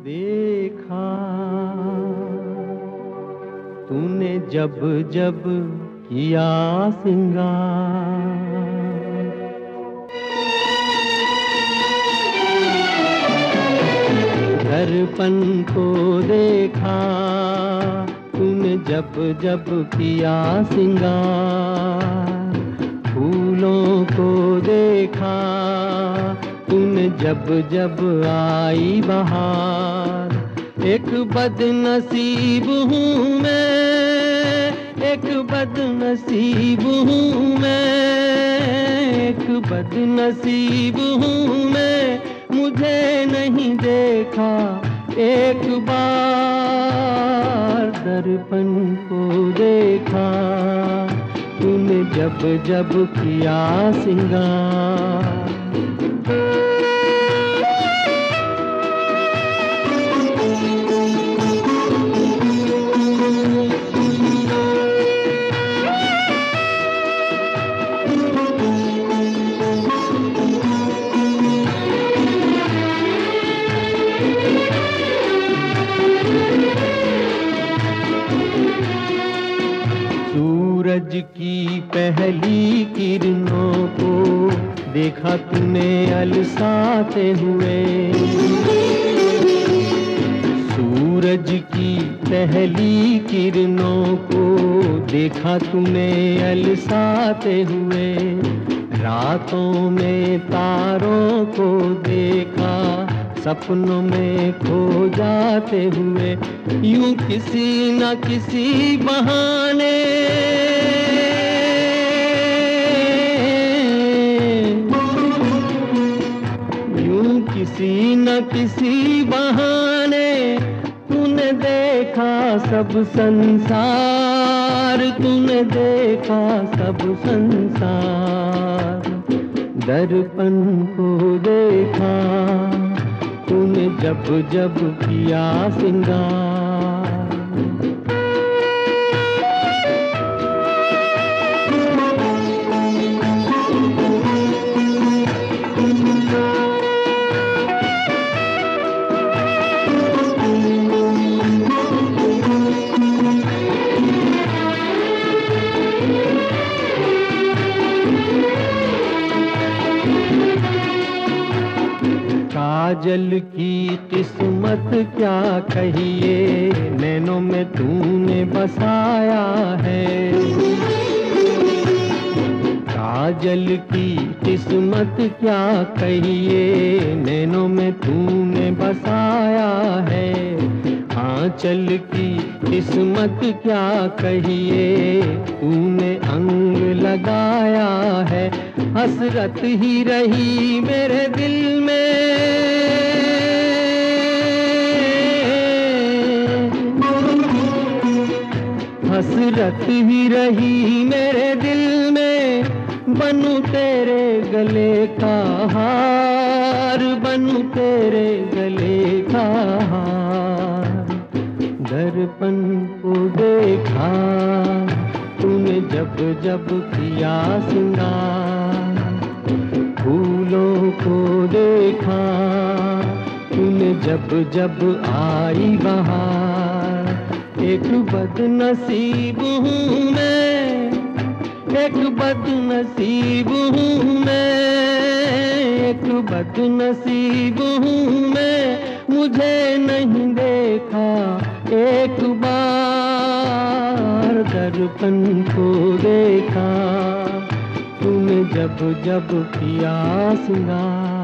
देखा। तूने जब जब किया सिंगार। दर्पण को देखा, तूने जब जब किया सिंगार। फूलों को देखा तूने जब जब आई बहार, एक बदनसीब हूँ मैं, एक बदनसीब हूँ मैं, एक बदनसीब हूँ मैं, मुझे नहीं देखा एक बार, दर्पण को देखा, तूने जब जब किया सिंगार। सूरज की पहली किरणों को देखा तूने, अलसाते हुए। सूरज की पहली किरणों को देखा तूने, अलसाते हुए। रातों में तारों को देखा, सपनों में खो जाते हुए। यूँ किसी न किसी बहाने किसी बहाने तूने देखा सब संसार, तूने देखा सब संसार। दर्पण को देखा तूने जब जब किया सिंगार। काजल की किस्मत क्या कहिए? नैनों में तूने बसाया है। काजल की किस्मत क्या कहिए? नैनों में तूने बसाया है। आंचल की किस्मत क्या कहिए? तूने अंग लगाया है। हसरत ही रही मेरे दिल में। हसरत ही रही मेरे दिल में, बनू तेरे गले का हार, बनू तेरे गले का हार। दर्पण को देखा तूने जब जब किया सिंगार फूलों को देखा, तूने जब जब आई बहार। एक बदनसीब हूँ मैं, एक बदनसीब हूँ मैं, एक बदनसीब हूँ मैं, मुझे नहीं देखा एक बार। दर्पण को देखा जब जब पिया सिंगार